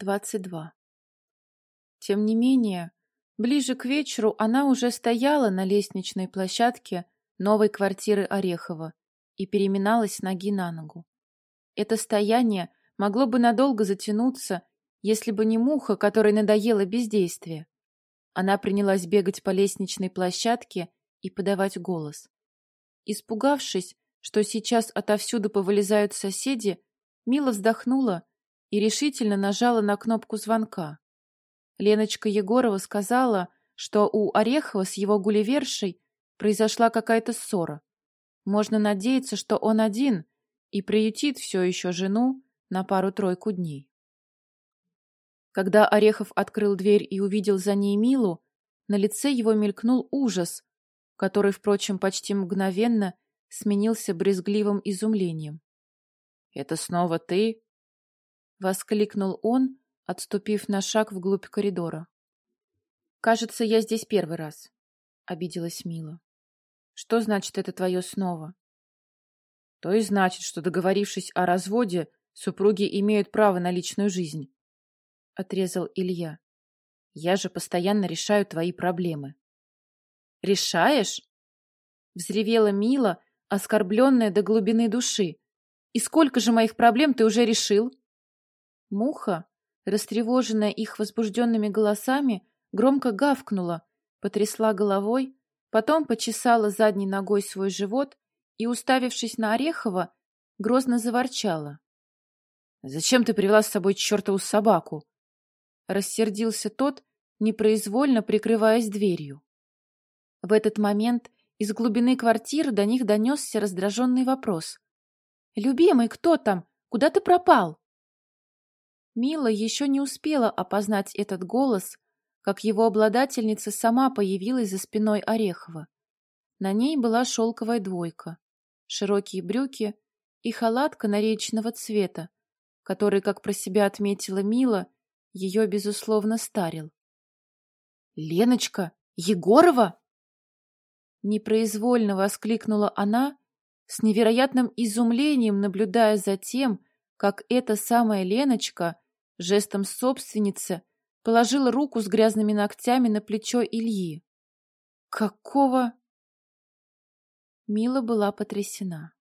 22. Тем не менее, ближе к вечеру она уже стояла на лестничной площадке новой квартиры Орехова и переминалась с ноги на ногу. Это стояние могло бы надолго затянуться, если бы не муха, которой надоело бездействие. Она принялась бегать по лестничной площадке и подавать голос. Испугавшись, что сейчас отовсюду повылезают соседи, Мила вздохнула и решительно нажала на кнопку звонка. Леночка Егорова сказала, что у Орехова с его гулливершей произошла какая-то ссора. Можно надеяться, что он один и приютит все еще жену на пару-тройку дней. Когда Орехов открыл дверь и увидел за ней Милу, на лице его мелькнул ужас, который, впрочем, почти мгновенно сменился брезгливым изумлением. — Это снова ты? — воскликнул он, отступив на шаг вглубь коридора. «Кажется, я здесь первый раз», — обиделась Мила. «Что значит это твое снова?» «То и значит, что, договорившись о разводе, супруги имеют право на личную жизнь», — отрезал Илья. «Я же постоянно решаю твои проблемы». «Решаешь?» — взревела Мила, оскорбленная до глубины души. «И сколько же моих проблем ты уже решил?» Муха, растревоженная их возбужденными голосами, громко гавкнула, потрясла головой, потом почесала задней ногой свой живот и, уставившись на Орехова, грозно заворчала. — Зачем ты привела с собой чертову собаку? Рассердился тот, непроизвольно прикрываясь дверью. В этот момент из глубины квартиры до них донесся раздраженный вопрос. — Любимый, кто там? Куда ты пропал? Мила еще не успела опознать этот голос, как его обладательница сама появилась за спиной Орехова. На ней была шелковая двойка, широкие брюки и халат канареечного цвета, который, как про себя отметила Мила, ее, безусловно, старил. «Леночка! Егорова!» Непроизвольно воскликнула она, с невероятным изумлением наблюдая за тем, как эта самая Леночка жестом собственницы положила руку с грязными ногтями на плечо Ильи. «Какого?» Мила была потрясена.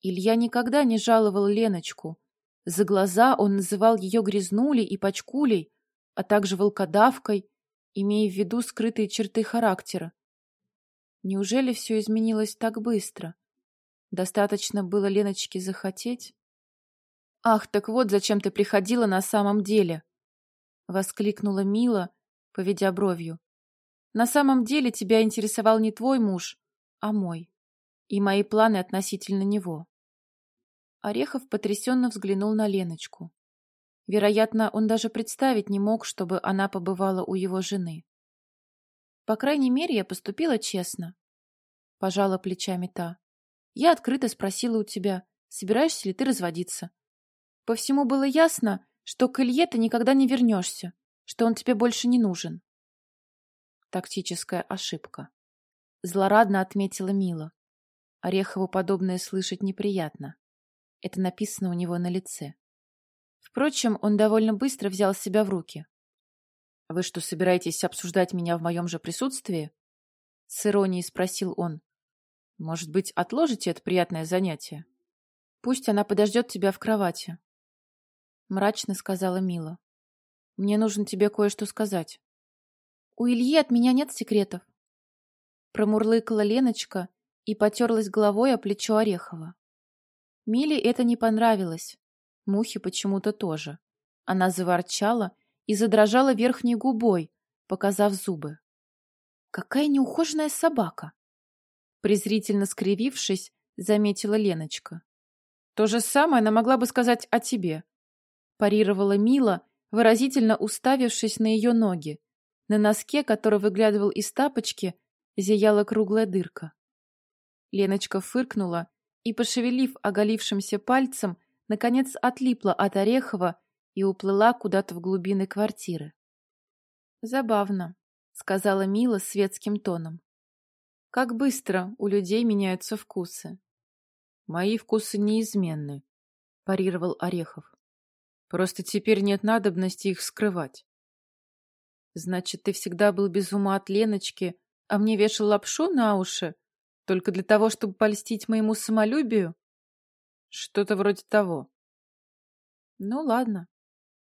Илья никогда не жаловал Леночку. За глаза он называл ее грязнулей и почкулей, а также волкодавкой, имея в виду скрытые черты характера. Неужели все изменилось так быстро? Достаточно было Леночке захотеть? «Ах, так вот зачем ты приходила на самом деле!» — воскликнула Мила, поведя бровью. «На самом деле тебя интересовал не твой муж, а мой, и мои планы относительно него». Орехов потрясенно взглянул на Леночку. Вероятно, он даже представить не мог, чтобы она побывала у его жены. «По крайней мере, я поступила честно», — пожала плечами та. «Я открыто спросила у тебя, собираешься ли ты разводиться. По всему было ясно, что к Илье ты никогда не вернешься, что он тебе больше не нужен. Тактическая ошибка. Злорадно отметила Мила. Орехову подобное слышать неприятно. Это написано у него на лице. Впрочем, он довольно быстро взял себя в руки. — Вы что, собираетесь обсуждать меня в моем же присутствии? — с иронией спросил он. — Может быть, отложите это приятное занятие? Пусть она подождет тебя в кровати. — мрачно сказала Мила. «Мне нужно тебе кое-что сказать». «У Ильи от меня нет секретов». Промурлыкала Леночка и потерлась головой о плечо Орехова. Миле это не понравилось. Мухе почему-то тоже. Она заворчала и задрожала верхней губой, показав зубы. «Какая неухоженная собака!» Презрительно скривившись, заметила Леночка. «То же самое она могла бы сказать о тебе», парировала Мила, выразительно уставившись на ее ноги. На носке, который выглядывал из тапочки, зияла круглая дырка. Леночка фыркнула и, пошевелив оголившимся пальцем, наконец отлипла от Орехова и уплыла куда-то в глубины квартиры. «Забавно», — сказала Мила светским тоном. «Как быстро у людей меняются вкусы». «Мои вкусы неизменны», — парировал Орехов. Просто теперь нет надобности их скрывать. Значит, ты всегда был без ума от Леночки, а мне вешал лапшу на уши? Только для того, чтобы польстить моему самолюбию? Что-то вроде того. Ну, ладно.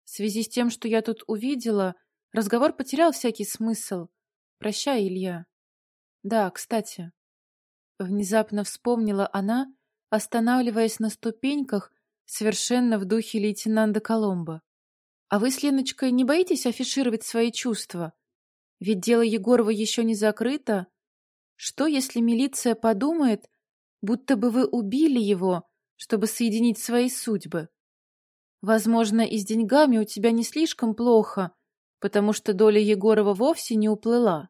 В связи с тем, что я тут увидела, разговор потерял всякий смысл. Прощай, Илья. Да, кстати. Внезапно вспомнила она, останавливаясь на ступеньках, совершенно в духе лейтенанта Коломбо. А вы с Леночкой не боитесь афишировать свои чувства? Ведь дело Егорова еще не закрыто. Что, если милиция подумает, будто бы вы убили его, чтобы соединить свои судьбы? Возможно, и с деньгами у тебя не слишком плохо, потому что доля Егорова вовсе не уплыла.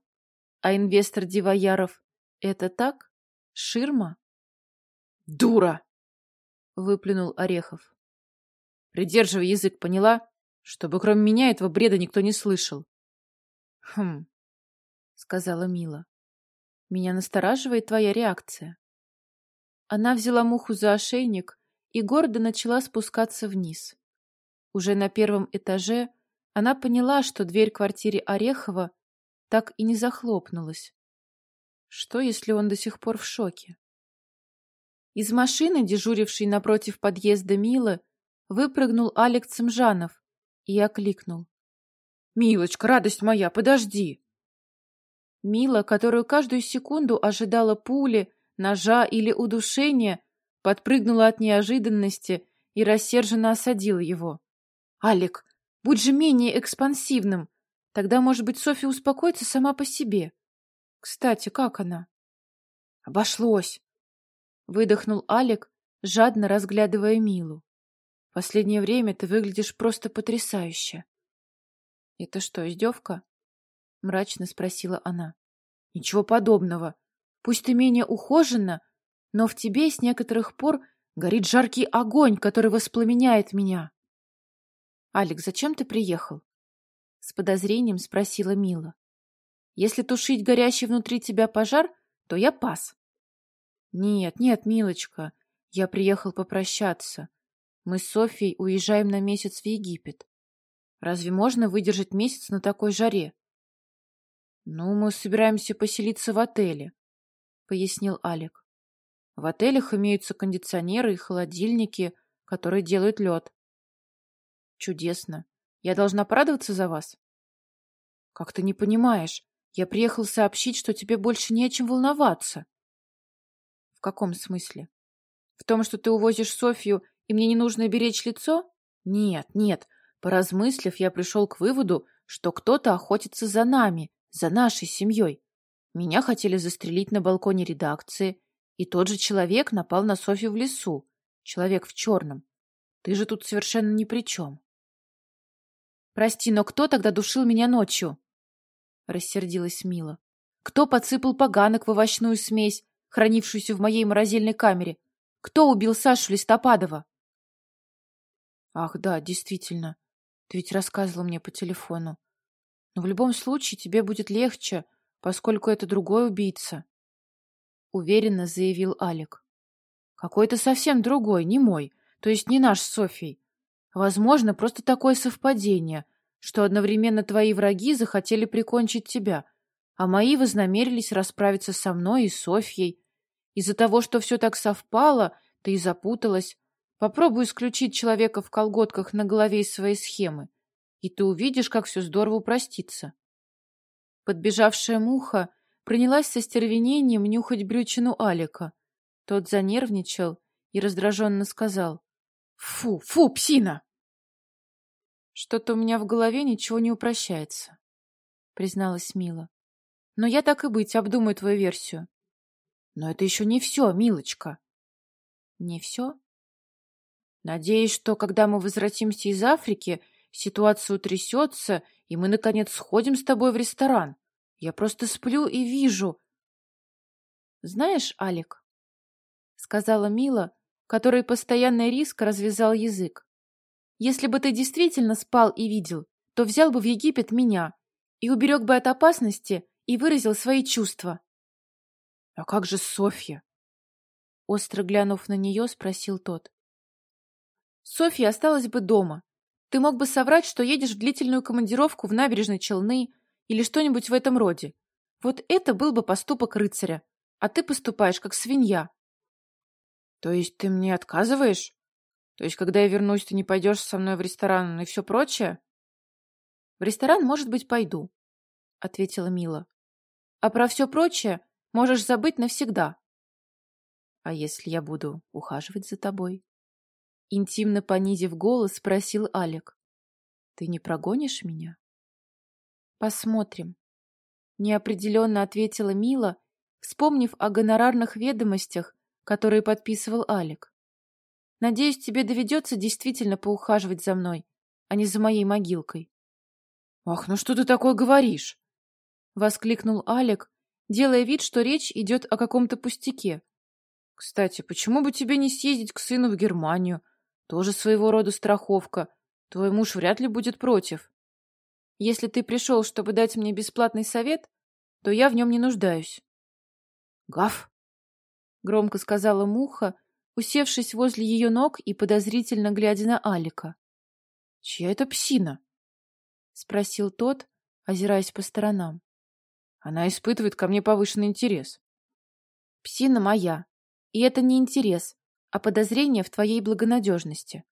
А инвестор Дивояров — это так? Ширма? «Дура!» — выплюнул Орехов. «Придерживай язык, поняла? Чтобы кроме меня этого бреда никто не слышал». «Хм», — сказала Мила. «Меня настораживает твоя реакция». Она взяла муху за ошейник и гордо начала спускаться вниз. Уже на первом этаже она поняла, что дверь квартиры Орехова так и не захлопнулась. Что, если он до сих пор в шоке? Из машины, дежурившей напротив подъезда Милы, выпрыгнул Алек Цымжанов и окликнул. «Милочка, радость моя, подожди!» Мила, которую каждую секунду ожидала пули, ножа или удушения, подпрыгнула от неожиданности и рассерженно осадила его. «Алик, будь же менее экспансивным. Тогда, может быть, Софья успокоится сама по себе. Кстати, как она?» «Обошлось!» — выдохнул Алик, жадно разглядывая Милу. «Последнее время ты выглядишь просто потрясающе». «Это что, издевка?» — мрачно спросила она. «Ничего подобного. Пусть ты менее ухожена, но в тебе с некоторых пор горит жаркий огонь, который воспламеняет меня». «Алекс, зачем ты приехал?» — с подозрением спросила Мила. «Если тушить горящий внутри тебя пожар, то я пас». «Нет, нет, милочка, я приехал попрощаться. Мы с Софьей уезжаем на месяц в Египет. Разве можно выдержать месяц на такой жаре?» «Ну, мы собираемся поселиться в отеле», — пояснил Алик. «В отелях имеются кондиционеры и холодильники, которые делают лед. Чудесно. Я должна порадоваться за вас? Как ты не понимаешь? Я приехал сообщить, что тебе больше не о чем волноваться. В каком смысле? В том, что ты увозишь Софью, и мне не нужно беречь лицо? Нет, нет. Поразмыслив, я пришел к выводу, что кто-то охотится за нами, за нашей семьей. Меня хотели застрелить на балконе редакции, и тот же человек напал на Софью в лесу. Человек в черном. Ты же тут совершенно ни при чем. Прости, но кто тогда душил меня ночью? Рассердилась Мила. Кто подсыпал поганок в овощную смесь, хранившуюся в моей морозильной камере? Кто убил Сашу Листопадова? Ах, да, действительно. Ты ведь рассказывала мне по телефону. Но в любом случае тебе будет легче, поскольку это другой убийца. Уверенно заявил Алик. Какой-то совсем другой, не мой, то есть не наш с Софией. Возможно, просто такое совпадение, что одновременно твои враги захотели прикончить тебя, а мои вознамерились расправиться со мной и Софьей. Из-за того, что все так совпало, ты и запуталась. Попробуй исключить человека в колготках на голове из своей схемы, и ты увидишь, как все здорово упростится. Подбежавшая муха принялась со стервенением нюхать брючину Алика. Тот занервничал и раздраженно сказал. Фу, фу, псина! Что-то у меня в голове ничего не упрощается, призналась Мила. Но я так и быть обдумаю твою версию. Но это еще не все, милочка. Не все? Надеюсь, что когда мы возвратимся из Африки, ситуация утрясется, и мы, наконец, сходим с тобой в ресторан. Я просто сплю и вижу. Знаешь, Алик, — сказала Мила, который постоянный риск развязал язык. Если бы ты действительно спал и видел, то взял бы в Египет меня и уберег бы от опасности и выразил свои чувства. — А как же Софья? Остро глянув на нее, спросил тот. — Софья осталась бы дома. Ты мог бы соврать, что едешь в длительную командировку в набережной Челны или что-нибудь в этом роде. Вот это был бы поступок рыцаря. А ты поступаешь как свинья. То есть ты мне отказываешь? То есть, когда я вернусь, ты не пойдешь со мной в ресторан и все прочее? В ресторан, может быть, пойду, — ответила Мила. А про все прочее можешь забыть навсегда. А если я буду ухаживать за тобой? Интимно понизив голос, спросил Алик. Ты не прогонишь меня? Посмотрим. Неопределенно ответила Мила, вспомнив о гонорарных ведомостях, которые подписывал Алик. Надеюсь, тебе доведется действительно поухаживать за мной, а не за моей могилкой. «Ах, ну что ты такое говоришь?» — воскликнул Алик, делая вид, что речь идет о каком-то пустяке. «Кстати, почему бы тебе не съездить к сыну в Германию? Тоже своего рода страховка. Твой муж вряд ли будет против». «Если ты пришел, чтобы дать мне бесплатный совет, то я в нем не нуждаюсь». «Гав!» — громко сказала Муха, усевшись возле ее ног и подозрительно глядя на Алика. «Чья это псина?» — спросил тот, озираясь по сторонам. «Она испытывает ко мне повышенный интерес». «Псина моя, и это не интерес, а подозрение в твоей благонадежности.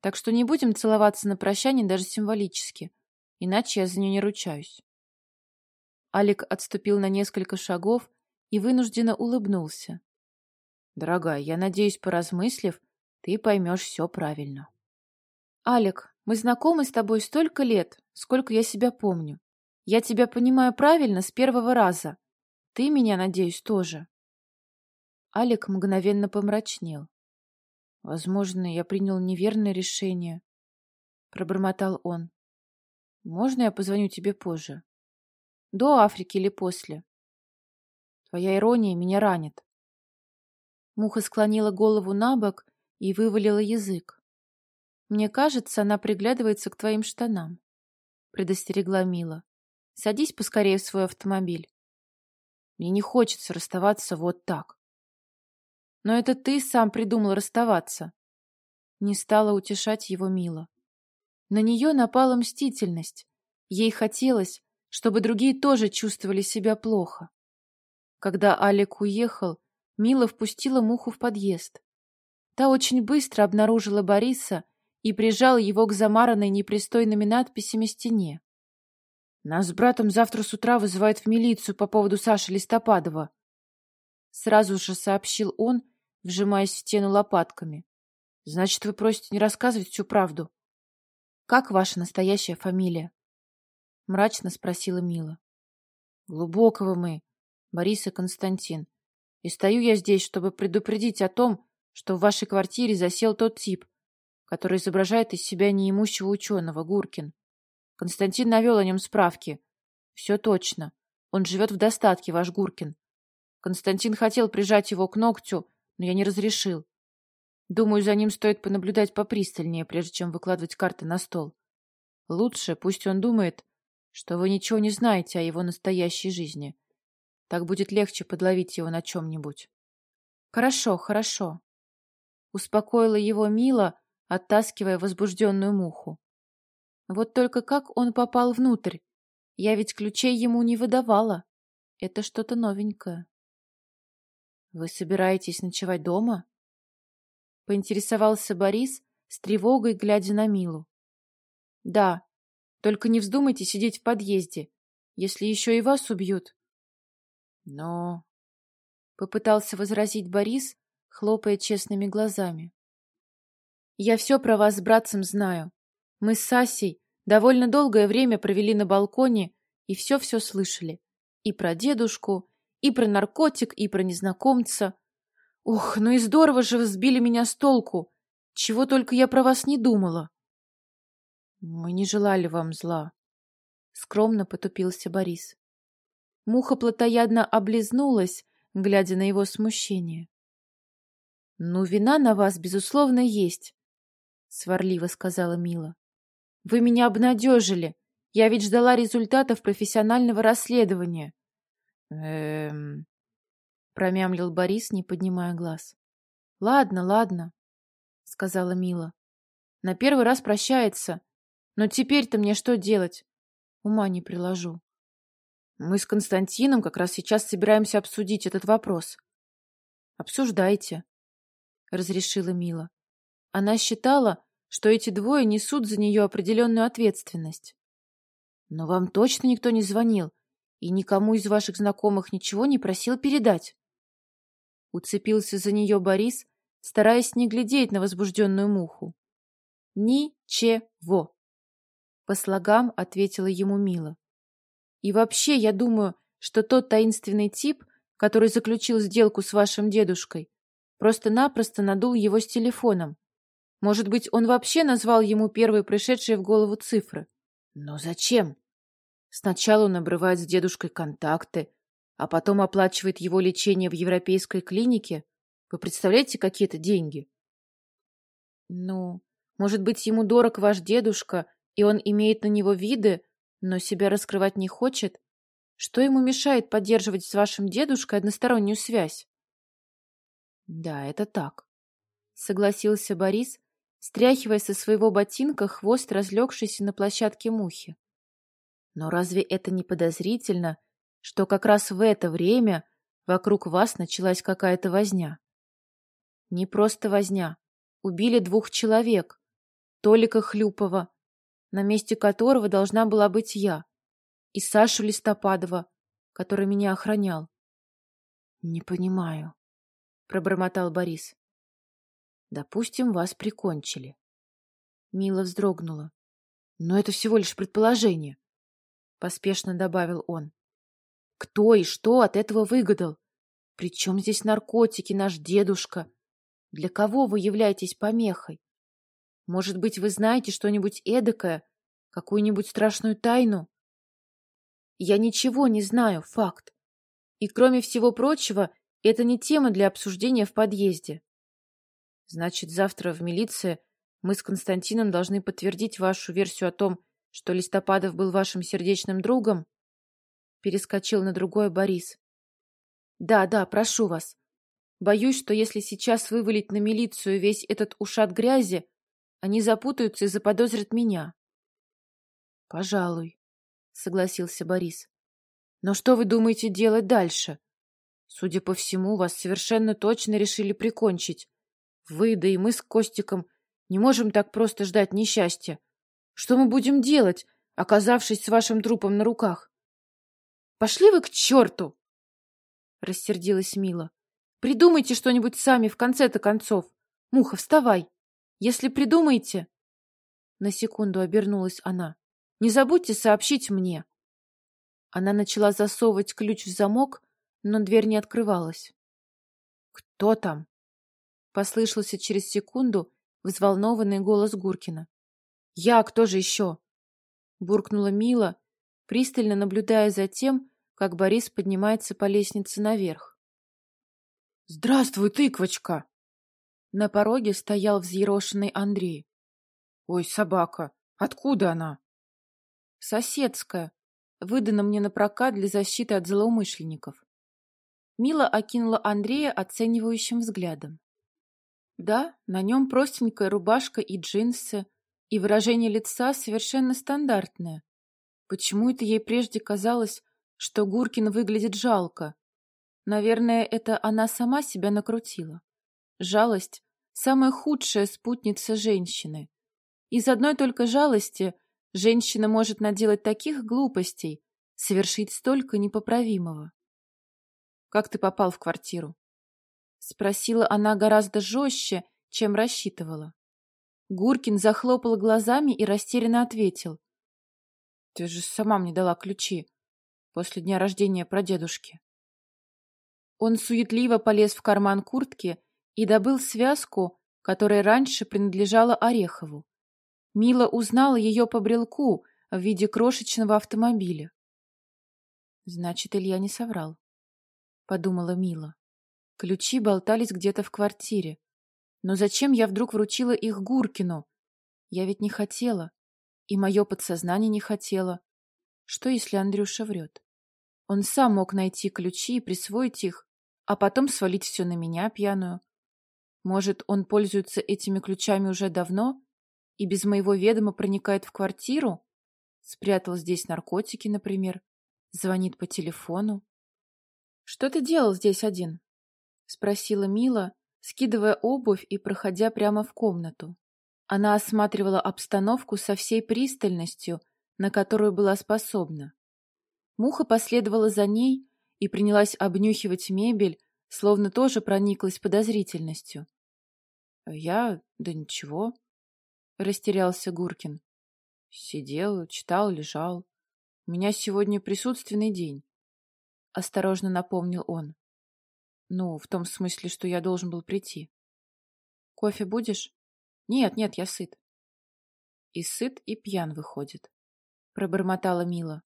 Так что не будем целоваться на прощание даже символически, иначе я за нее не ручаюсь». Алик отступил на несколько шагов и вынужденно улыбнулся. Дорогая, я надеюсь, поразмыслив, ты поймешь все правильно. Алик, мы знакомы с тобой столько лет, сколько я себя помню. Я тебя понимаю правильно с первого раза. Ты меня, надеюсь, тоже. Алик мгновенно помрачнел. Возможно, я принял неверное решение, пробормотал он. Можно я позвоню тебе позже? До Африки или после? Твоя ирония меня ранит. Муха склонила голову на бок и вывалила язык. «Мне кажется, она приглядывается к твоим штанам», — предостерегла Мила. «Садись поскорее в свой автомобиль». «Мне не хочется расставаться вот так». «Но это ты сам придумал расставаться». Не стала утешать его Мила. На нее напала мстительность. Ей хотелось, чтобы другие тоже чувствовали себя плохо. Когда Алик уехал, Мила впустила муху в подъезд. Та очень быстро обнаружила Бориса и прижала его к замаранной непристойными надписями стене. «Нас с братом завтра с утра вызывают в милицию по поводу Саши Листопадова», сразу же сообщил он, вжимаясь в стену лопатками. «Значит, вы просите не рассказывать всю правду?» «Как ваша настоящая фамилия?» мрачно спросила Мила. «Глубокого мы, Борис и Константин. И стою я здесь, чтобы предупредить о том, что в вашей квартире засел тот тип, который изображает из себя неимущего ученого, Гуркин. Константин навел о нем справки. Все точно. Он живет в достатке, ваш Гуркин. Константин хотел прижать его к ногтю, но я не разрешил. Думаю, за ним стоит понаблюдать попристальнее, прежде чем выкладывать карты на стол. Лучше пусть он думает, что вы ничего не знаете о его настоящей жизни. Так будет легче подловить его на чем-нибудь. Хорошо, хорошо. Успокоила его Мила, оттаскивая возбужденную муху. Вот только как он попал внутрь? Я ведь ключей ему не выдавала. Это что-то новенькое. Вы собираетесь ночевать дома? Поинтересовался Борис с тревогой, глядя на Милу. Да, только не вздумайте сидеть в подъезде. Если еще и вас убьют, но... Попытался возразить Борис, хлопая честными глазами. Я все про вас с братцем знаю. Мы с Сасей довольно долгое время провели на балконе и все-все слышали. И про дедушку, и про наркотик, и про незнакомца. Ух, ну и здорово же вы сбили меня с толку. Чего только я про вас не думала. Мы не желали вам зла. Скромно потупился Борис. Муха плотоядно облизнулась, глядя на его смущение. — Ну, вина на вас, безусловно, есть, — сварливо сказала Мила. — Вы меня обнадежили. Я ведь ждала результатов профессионального расследования. — Эм... — промямлил Борис, не поднимая глаз. — Ладно, ладно, — сказала Мила. — На первый раз прощается. Но теперь-то мне что делать? Ума не приложу. Мы с Константином как раз сейчас собираемся обсудить этот вопрос. Обсуждайте, — разрешила Мила. Она считала, что эти двое несут за нее определенную ответственность. Но вам точно никто не звонил и никому из ваших знакомых ничего не просил передать? Уцепился за нее Борис, стараясь не глядеть на возбужденную муху. Ничего. По слогам ответила ему Мила. И вообще, я думаю, что тот таинственный тип, который заключил сделку с вашим дедушкой, просто-напросто надул его с телефоном. Может быть, он вообще назвал ему первые пришедшие в голову цифры. Но зачем? Сначала он обрывает с дедушкой контакты, а потом оплачивает его лечение в европейской клинике. Вы представляете, какие это деньги? Ну, может быть, ему дорог ваш дедушка, и он имеет на него виды, но себя раскрывать не хочет? Что ему мешает поддерживать с вашим дедушкой одностороннюю связь? Да, это так, согласился Борис, стряхивая со своего ботинка хвост разлегшейся на площадке мухи. Но разве это не подозрительно, что как раз в это время вокруг вас началась какая-то возня? Не просто возня. Убили двух человек. Толика Хлюпова, на месте которого должна была быть я, и Сашу Листопадова, который меня охранял. — Не понимаю, — пробормотал Борис. — Допустим, вас прикончили. Мила вздрогнула. — Но это всего лишь предположение, — поспешно добавил он. — Кто и что от этого выгадал? Причем здесь наркотики, наш дедушка? Для кого вы являетесь помехой? Может быть, вы знаете что-нибудь эдакое, какую-нибудь страшную тайну? Я ничего не знаю, факт. И, кроме всего прочего, это не тема для обсуждения в подъезде. Значит, завтра в милиции мы с Константином должны подтвердить вашу версию о том, что Листопадов был вашим сердечным другом? Перескочил на другое Борис. Да, да, прошу вас. Боюсь, что если сейчас вывалить на милицию весь этот ушат грязи, они запутаются и заподозрят меня. — Пожалуй, — согласился Борис. — Но что вы думаете делать дальше? Судя по всему, вас совершенно точно решили прикончить. Вы, да и мы с Костиком, не можем так просто ждать несчастья. Что мы будем делать, оказавшись с вашим трупом на руках? — Пошли вы к черту! — рассердилась Мила. — Придумайте что-нибудь сами в конце-то концов. Муха, вставай! Если придумаете... На секунду обернулась она. Не забудьте сообщить мне. Она начала засовывать ключ в замок, но дверь не открывалась. «Кто там?» Послышался через секунду взволнованный голос Гуркина. «Я, кто же еще?» Буркнула Мила, пристально наблюдая за тем, как Борис поднимается по лестнице наверх. «Здравствуй, тыквочка!» На пороге стоял взъерошенный Андрей. «Ой, собака, откуда она?» «Соседская. Выдана мне на прокат для защиты от злоумышленников». Мила окинула Андрея оценивающим взглядом. Да, на нем простенькая рубашка и джинсы, и выражение лица совершенно стандартное. Почему это ей прежде казалось, что Гуркин выглядит жалко? Наверное, это она сама себя накрутила. Жалость – самая худшая спутница женщины. Из одной только жалости женщина может наделать таких глупостей, совершить столько непоправимого. «Как ты попал в квартиру?» Спросила она гораздо жестче, чем рассчитывала. Гуркин захлопал глазами и растерянно ответил. «Ты же сама мне дала ключи после дня рождения прадедушки». Он суетливо полез в карман куртки и добыл связку, которая раньше принадлежала Орехову. Мила узнала ее по брелку в виде крошечного автомобиля. «Значит, Илья не соврал», — подумала Мила. Ключи болтались где-то в квартире. Но зачем я вдруг вручила их Гуркину? Я ведь не хотела. И мое подсознание не хотело. Что, если Андрюша врет? Он сам мог найти ключи и присвоить их, а потом свалить все на меня, пьяную. Может, он пользуется этими ключами уже давно и без моего ведома проникает в квартиру? Спрятал здесь наркотики, например. Звонит по телефону. «Что ты делал здесь один?» — спросила Мила, скидывая обувь и проходя прямо в комнату. Она осматривала обстановку со всей пристальностью, на которую была способна. Муха последовала за ней и принялась обнюхивать мебель, словно тоже прониклась подозрительностью. «А «Я... да ничего», — растерялся Гуркин. «Сидел, читал, лежал. У меня сегодня присутственный день», — осторожно напомнил он. «Ну, в том смысле, что я должен был прийти». «Кофе будешь?» «Нет, нет, я сыт». «И сыт, и пьян выходит», — пробормотала Мила.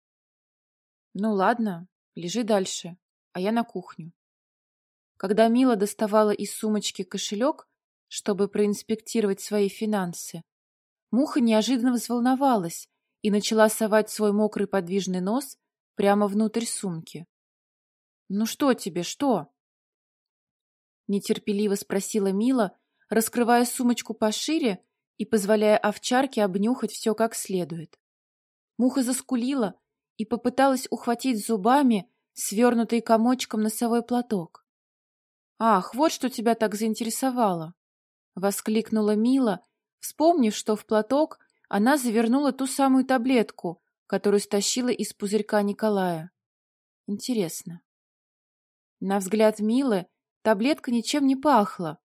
«Ну ладно, лежи дальше, а я на кухню». Когда Мила доставала из сумочки кошелек, чтобы проинспектировать свои финансы, Муха неожиданно взволновалась и начала совать свой мокрый подвижный нос прямо внутрь сумки. «Ну что тебе, что?» Нетерпеливо спросила Мила, раскрывая сумочку пошире и позволяя овчарке обнюхать все как следует. Муха заскулила и попыталась ухватить зубами свернутый комочком носовой платок. «Ах, вот что тебя так заинтересовало!» — воскликнула Мила, вспомнив, что в платок она завернула ту самую таблетку, которую стащила из пузырька Николая. Интересно. На взгляд Милы таблетка ничем не пахла.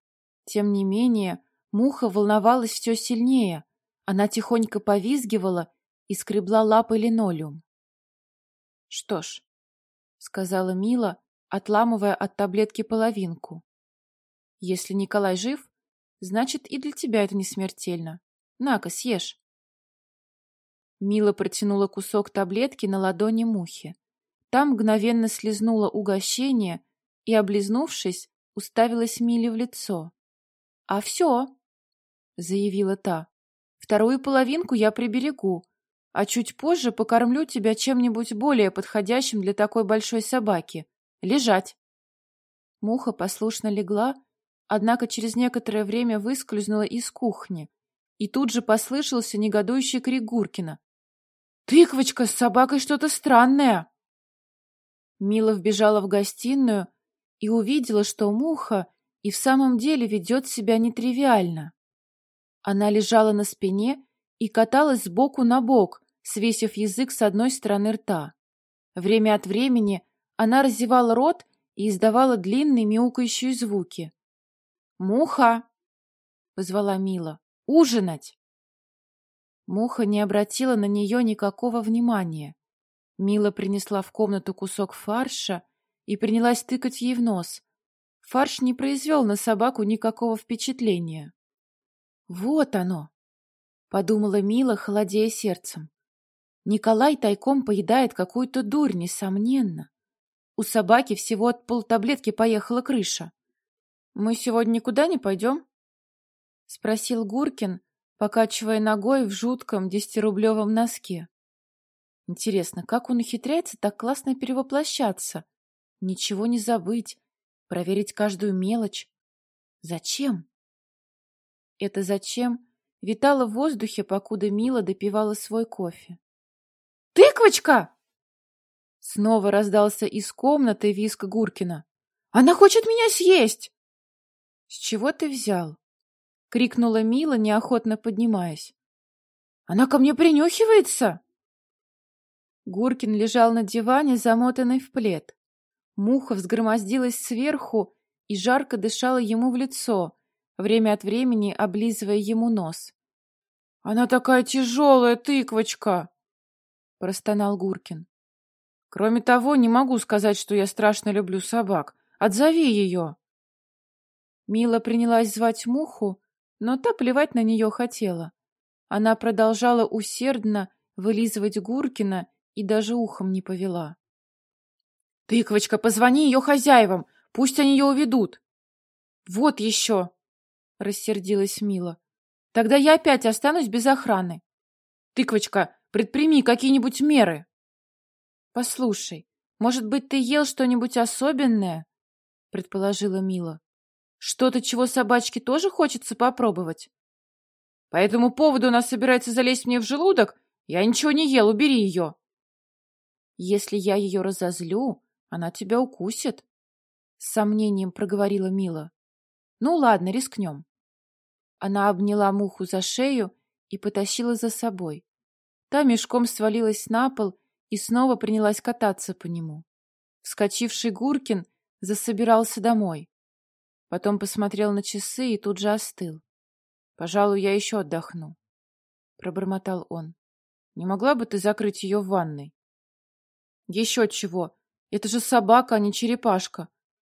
Тем не менее, муха волновалась все сильнее. Она тихонько повизгивала и скребла лапой линолеум. — Что ж, — сказала Мила, отламывая от таблетки половинку. «Если Николай жив, значит, и для тебя это не смертельно. На-ка, съешь». Мила протянула кусок таблетки на ладони мухи. Там мгновенно слезнула угощение и, облизнувшись, уставилась Миле в лицо. «А все», — заявила та, — «вторую половинку я приберегу, а чуть позже покормлю тебя чем-нибудь более подходящим для такой большой собаки. Лежать. Муха послушно легла, однако через некоторое время выскользнула из кухни, и тут же послышался негодующий крик Гуркина. «Тыквочка, с собакой что-то странное!» Мила вбежала в гостиную и увидела, что муха и в самом деле ведет себя нетривиально. Она лежала на спине и каталась сбоку на бок, свесив язык с одной стороны рта. Время от времени она разевала рот и издавала длинные мяукающие звуки. «Муха!» — позвала Мила. «Ужинать!» Муха не обратила на нее никакого внимания. Мила принесла в комнату кусок фарша и принялась тыкать ей в нос. Фарш не произвел на собаку никакого впечатления. «Вот оно!» — подумала Мила, холодея сердцем. Николай тайком поедает какую-то дурь, несомненно. У собаки всего от полтаблетки поехала крыша. «Мы сегодня никуда не пойдем?» — спросил Гуркин, покачивая ногой в жутком десятирублевом носке. Интересно, как он ухитряется так классно перевоплощаться? Ничего не забыть, проверить каждую мелочь. Зачем? Это зачем витало в воздухе, покуда Мила допивала свой кофе. «Тыквочка!» Снова раздался из комнаты виск Гуркина. «Она хочет меня съесть!» «С чего ты взял?» — крикнула Мила, неохотно поднимаясь. «Она ко мне принюхивается!» Гуркин лежал на диване, замотанный в плед. Муха взгромоздилась сверху и жарко дышала ему в лицо, время от времени облизывая ему нос. «Она такая тяжелая, тыквочка!» — простонал Гуркин. Кроме того, не могу сказать, что я страшно люблю собак. Отзови ее!» Мила принялась звать Муху, но та плевать на нее хотела. Она продолжала усердно вылизывать Гуркина и даже ухом не повела. «Тыквочка, позвони ее хозяевам, пусть они ее уведут!» «Вот еще!» — рассердилась Мила. «Тогда я опять останусь без охраны. Тыквочка, предприми какие-нибудь меры!» «Послушай, может быть, ты ел что-нибудь особенное?» — предположила Мила. «Что-то, чего собачке тоже хочется попробовать?» По этому поводу она собирается залезть мне в желудок? Я ничего не ел, убери ее. Если я ее разозлю, она тебя укусит. С сомнением проговорила Мила. Ну ладно, рискнем. Она обняла муху за шею и потащила за собой. Та мешком свалилась на пол и снова принялась кататься по нему. Вскочивший Гуркин засобирался домой. Потом посмотрел на часы и тут же остыл. «Пожалуй, я еще отдохну», — пробормотал он. «Не могла бы ты закрыть ее в ванной?» «Еще чего! Это же собака, а не черепашка.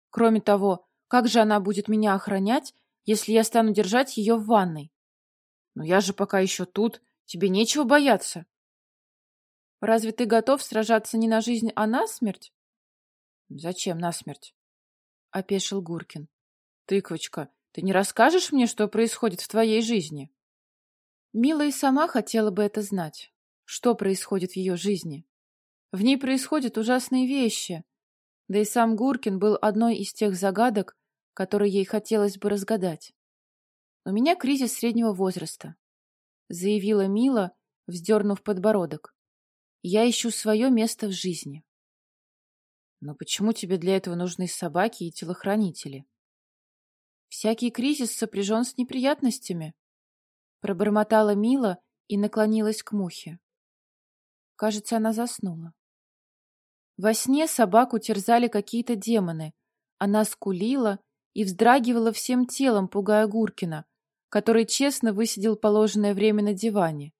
Кроме того, как же она будет меня охранять, если я стану держать ее в ванной? Но я же пока еще тут, тебе нечего бояться. Разве ты готов сражаться не на жизнь, а на смерть? Зачем на смерть? — опешил Гуркин. Тыквочка, ты не расскажешь мне, что происходит в твоей жизни? Мила и сама хотела бы это знать. Что происходит в ее жизни? В ней происходят ужасные вещи. Да и сам Гуркин был одной из тех загадок, которые ей хотелось бы разгадать. «У меня кризис среднего возраста», — заявила Мила, вздернув подбородок. «Я ищу свое место в жизни». «Но почему тебе для этого нужны собаки и телохранители?» «Всякий кризис сопряжен с неприятностями», — пробормотала Мила и наклонилась к мухе. Кажется, она заснула. Во сне собаку терзали какие-то демоны. Она скулила и вздрагивала всем телом, пугая Гуркина, который честно высидел положенное время на диване.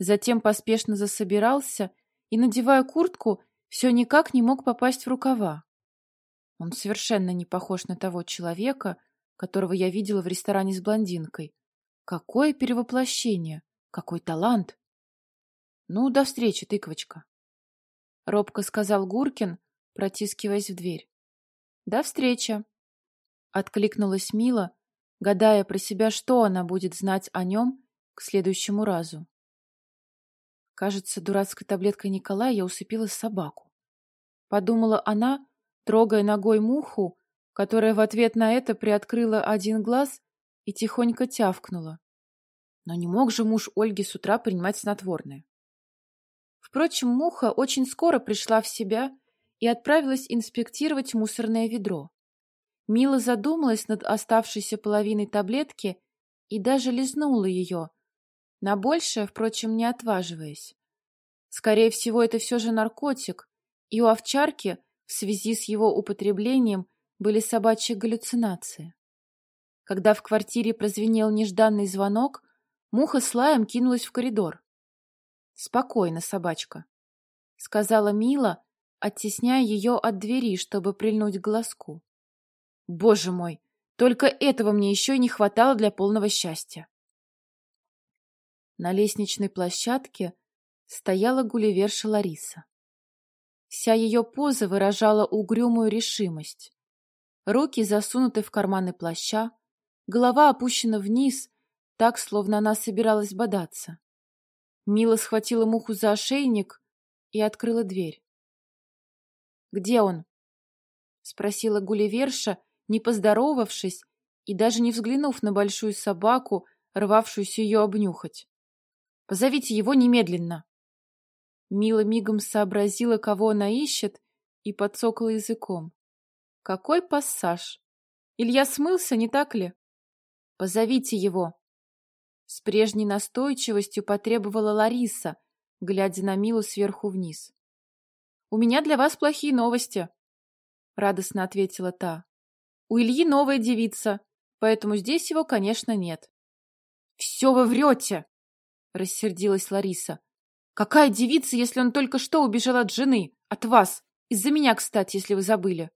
Затем поспешно засобирался и, надевая куртку, все никак не мог попасть в рукава. Он совершенно не похож на того человека, которого я видела в ресторане с блондинкой. Какое перевоплощение! Какой талант! Ну, до встречи, тыквочка. — робко сказал Гуркин, протискиваясь в дверь. «До встречи!» — откликнулась Мила, гадая про себя, что она будет знать о нем к следующему разу. Кажется, дурацкой таблеткой Николая я усыпила собаку. Подумала она, трогая ногой муху, которая в ответ на это приоткрыла один глаз и тихонько тявкнула. Но не мог же муж Ольги с утра принимать снотворное. Впрочем, Муха очень скоро пришла в себя и отправилась инспектировать мусорное ведро. Мила задумалась над оставшейся половиной таблетки и даже лизнула ее, на большее, впрочем, не отваживаясь. Скорее всего, это все же наркотик, и у овчарки в связи с его употреблением были собачьи галлюцинации. Когда в квартире прозвенел нежданный звонок, муха с лаем кинулась в коридор. Спокойно, собачка, — сказала Мила, оттесняя ее от двери, чтобы прильнуть к глазку. Боже мой, только этого мне еще и не хватало для полного счастья. На лестничной площадке стояла гулливерша Лариса. Вся ее поза выражала угрюмую решимость. Руки засунуты в карманы плаща, голова опущена вниз, так, словно она собиралась бодаться. Мила схватила муху за ошейник и открыла дверь. «Где он?» — спросила Гулливерша, не поздоровавшись и даже не взглянув на большую собаку, рвавшуюся ее обнюхать. «Позовите его немедленно!» Мила мигом сообразила, кого она ищет, и подсокала языком. «Какой пассаж! Илья смылся, не так ли? Позовите его!» С прежней настойчивостью потребовала Лариса, глядя на Милу сверху вниз. «У меня для вас плохие новости», — радостно ответила та. «У Ильи новая девица, поэтому здесь его, конечно, нет». «Все вы врете!» — рассердилась Лариса. «Какая девица, если он только что убежал от жены, от вас? Из-за меня, кстати, если вы забыли».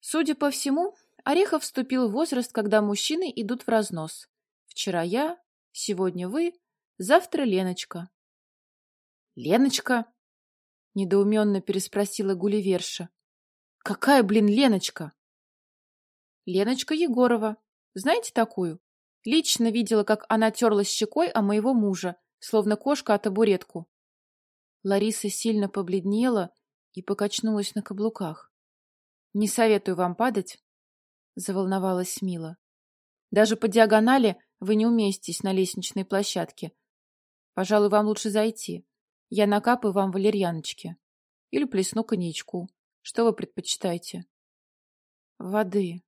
Судя по всему, Орехов вступил в возраст, когда мужчины идут в разнос. Вчера я, Сегодня вы, завтра Леночка. Леночка? Недоуменно переспросила Гулливерша. Какая, блин, Леночка? Леночка Егорова. Знаете такую? Лично видела, как она терлась щекой о моего мужа, словно кошка о табуретку. Лариса сильно побледнела и покачнулась на каблуках. «Не советую вам падать», — заволновалась Мила. «Даже по диагонали вы не уместитесь на лестничной площадке. Пожалуй, вам лучше зайти. Я накапаю вам валерьяночки. Или плесну коньячку. Что вы предпочитаете? Воды.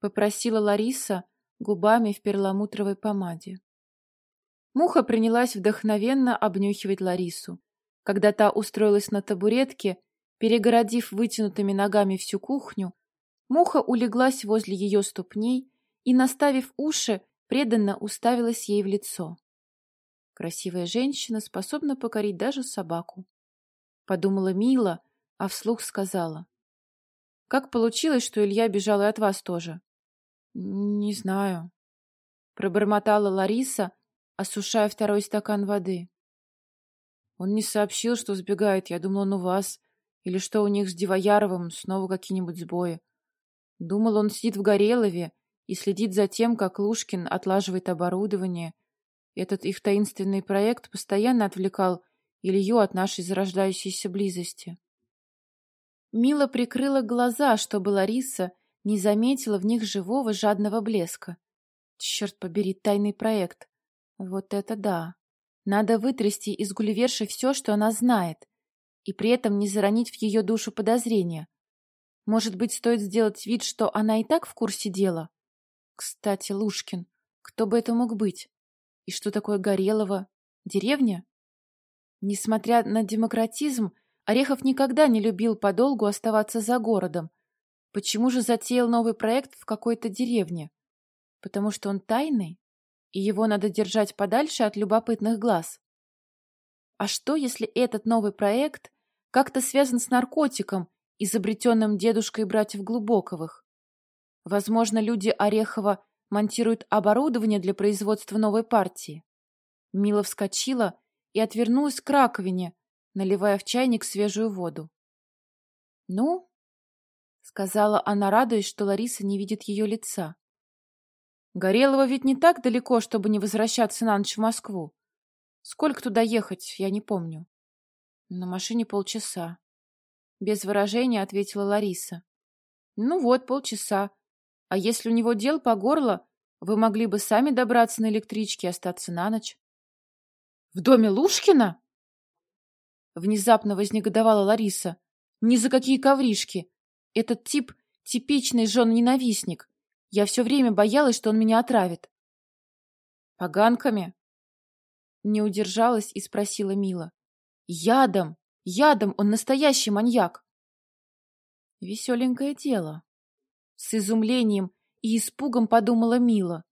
Попросила Лариса губами в перламутровой помаде. Муха принялась вдохновенно обнюхивать Ларису. Когда та устроилась на табуретке, перегородив вытянутыми ногами всю кухню, муха улеглась возле ее ступней и, наставив уши, преданно уставилась ей в лицо. Красивая женщина способна покорить даже собаку. Подумала Мила, а вслух сказала. Как получилось, что Илья бежал и от вас тоже? Не знаю. Пробормотала Лариса, осушая второй стакан воды. Он не сообщил, что сбегает. Я думал, он у вас. Или что у них с Дивояровым снова какие-нибудь сбои. Думал, он сидит в Горелове и следит за тем, как Лушкин отлаживает оборудование. Этот их таинственный проект постоянно отвлекал Илью от нашей зарождающейся близости. Мила прикрыла глаза, чтобы Лариса не заметила в них живого жадного блеска. Черт побери, тайный проект. Вот это да. Надо вытрясти из Гулливерши все, что она знает, и при этом не заронить в ее душу подозрения. Может быть, стоит сделать вид, что она и так в курсе дела? Кстати, Лушкин, кто бы это мог быть? И что такое Горелово? Деревня? Несмотря на демократизм, Орехов никогда не любил подолгу оставаться за городом. Почему же затеял новый проект в какой-то деревне? Потому что он тайный, и его надо держать подальше от любопытных глаз. А что, если этот новый проект как-то связан с наркотиком, изобретенным дедушкой братьев Глубоковых? Возможно, люди Орехова монтируют оборудование для производства новой партии. Мила вскочила и отвернулась к раковине, наливая в чайник свежую воду. «Ну?» — сказала она, радуясь, что Лариса не видит ее лица. «Горелого ведь не так далеко, чтобы не возвращаться на ночь в Москву. Сколько туда ехать, я не помню». «На машине полчаса». Без выражения ответила Лариса. «Ну вот, полчаса. А если у него дел по горло, вы могли бы сами добраться на электричке и остаться на ночь». «В доме Лушкина?» Внезапно вознегодовала Лариса. «Ни за какие ковришки! Этот тип — типичный жен-ненавистник. Я все время боялась, что он меня отравит». «Поганками?» Не удержалась и спросила Мила. «Ядом! Ядом! Он настоящий маньяк!» «Веселенькое дело!» С изумлением и испугом подумала Мила.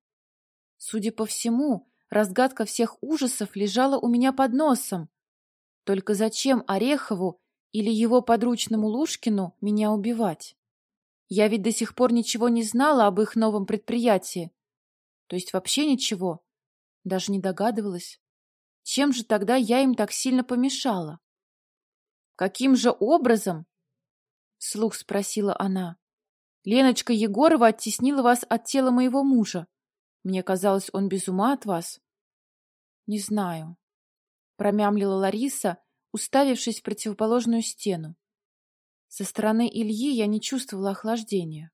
Судя по всему, разгадка всех ужасов лежала у меня под носом. Только зачем Орехову или его подручному Лушкину меня убивать? Я ведь до сих пор ничего не знала об их новом предприятии. То есть вообще ничего. Даже не догадывалась. Чем же тогда я им так сильно помешала? Каким же образом? Слух спросила она. Леночка Егорова оттеснила вас от тела моего мужа. Мне казалось, он без ума от вас. Не знаю, промямлила Лариса, уставившись в противоположную стену. Со стороны Ильи я не чувствовала охлаждения.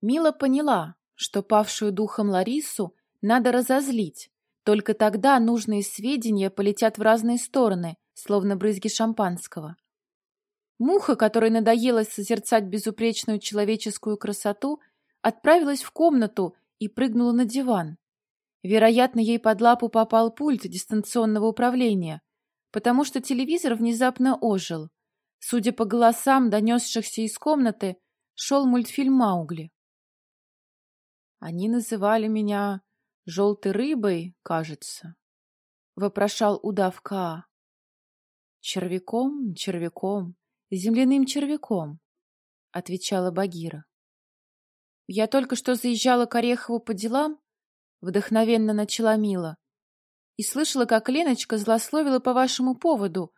Мила поняла, что павшую духом Ларису надо разозлить, только тогда нужные сведения полетят в разные стороны, словно брызги шампанского. Муха, которой надоело созерцать безупречную человеческую красоту, отправилась в комнату и прыгнула на диван. Вероятно, ей под лапу попал пульт дистанционного управления, потому что телевизор внезапно ожил. Судя по голосам, донесшихся из комнаты, шел мультфильм «Маугли». «Они называли меня желтой рыбой, кажется», — вопрошал удав Каа. «Червяком, червяком, земляным червяком», — отвечала Багира. «Я только что заезжала к Орехову по делам», — вдохновенно начала Мила, «и слышала, как Леночка злословила по вашему поводу.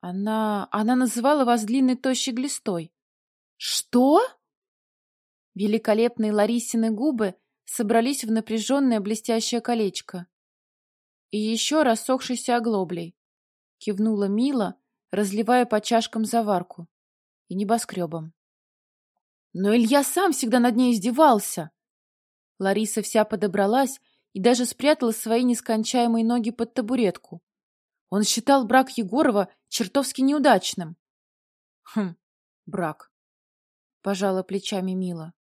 Она... она называла вас длинной тощей глистой». «Что?» Великолепные Ларисины губы собрались в напряженное блестящее колечко. «И еще рассохшейся оглоблей», — кивнула Мила, разливая по чашкам заварку и небоскребом. Но Илья сам всегда над ней издевался. Лариса вся подобралась и даже спрятала свои нескончаемые ноги под табуретку. Он считал брак Егорова чертовски неудачным. Хм, брак. Пожала плечами Мила.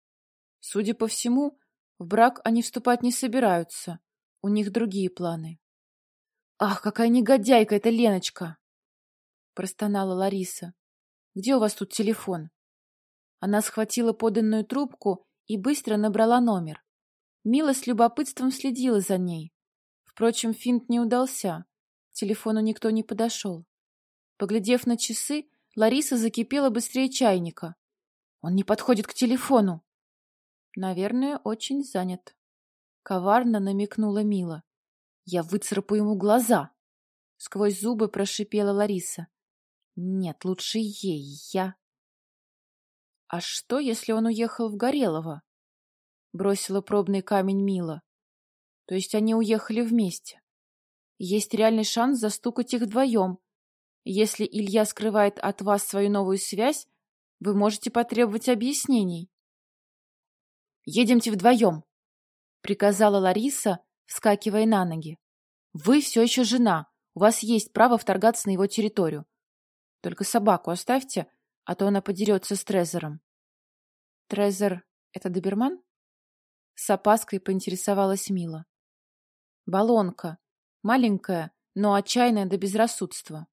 Судя по всему, в брак они вступать не собираются. У них другие планы. Ах, какая негодяйка эта Леночка! Простонала Лариса. Где у вас тут телефон? Она схватила поданную трубку и быстро набрала номер. Мила с любопытством следила за ней. Впрочем, финт не удался. К телефону никто не подошел. Поглядев на часы, Лариса закипела быстрее чайника. Он не подходит к телефону. Наверное, очень занят. Коварно намекнула Мила. Я выцарапаю ему глаза. Сквозь зубы прошипела Лариса. Нет, лучше ей, я. А что, если он уехал в Горелово? Бросила пробный камень Мила. То есть они уехали вместе. Есть реальный шанс застукать их вдвоем. Если Илья скрывает от вас свою новую связь, вы можете потребовать объяснений. «Едемте вдвоем», — приказала Лариса, вскакивая на ноги. «Вы все еще жена, у вас есть право вторгаться на его территорию. Только собаку оставьте, а то она подерется с Трезором». «Трезор — это доберман?» С опаской поинтересовалась Мила. «Балонка. Маленькая, но отчаянная до безрассудства.